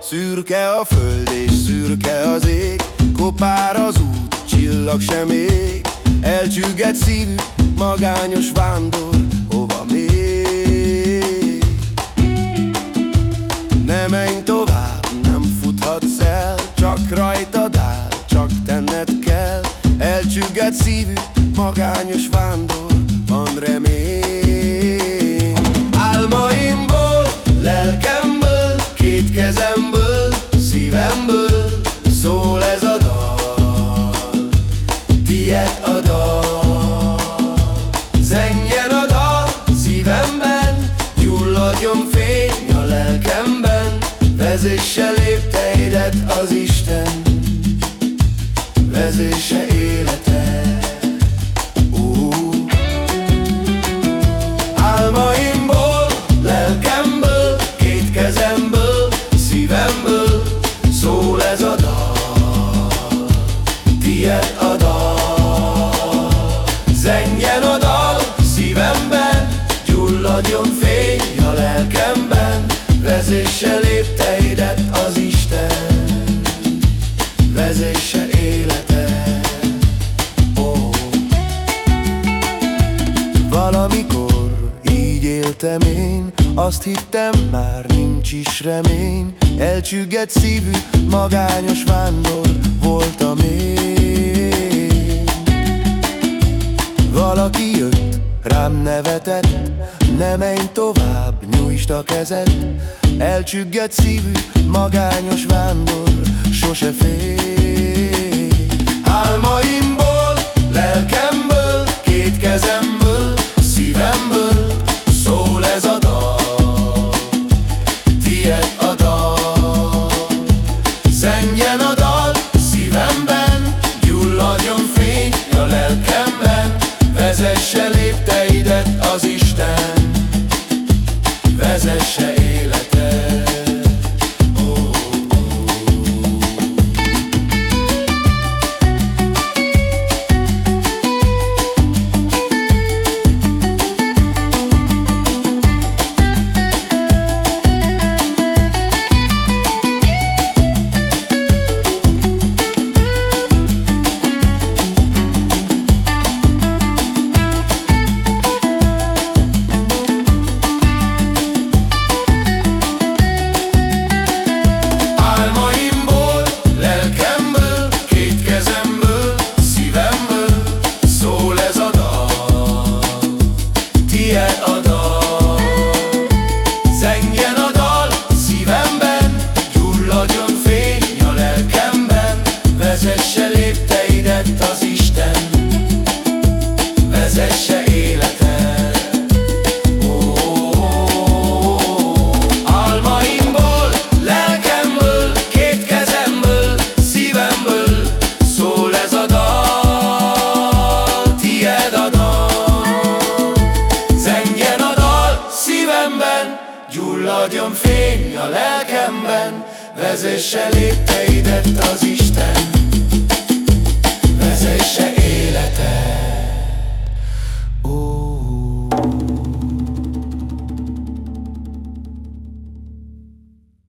Szürke a föld és szürke az ég Kopár az út, csillag sem ég. Elcsügget szívű, magányos vándor Hova még? Ne menj tovább, nem futhatsz el Csak rajtad áll, csak tenned kell. Elcsügget szívű, magányos vándor Van remény. Álmaimból, lelkemből, két kezemből szívemből szól ez a dal, tiéd a dal. Zengjen a dal szívemben, gyulladjon fény a lelkemben, vezesse lépteidet az Isten, vezesse Gyulladjon fény a lelkemben Vezesse lépteidet az Isten. Vezesse életed oh. Valamikor így éltem én Azt hittem már nincs is remény. Elcsüggett szívű, magányos vándor voltam én. Valaki jött, rám nevetett Ne menj tovább, nyújtsd a kezed. Elcsüggett szívű, magányos vándor Sose fél Álmaimból, lelkemből, két kezemből, szívemből Szól ez a dal, tiéd a dal. Zengjen a dal szívemben, gyulladjon fény a lelkemben Vezesse Adjon fény a lelkemben, vezesse lépteidet az Isten. Vezesse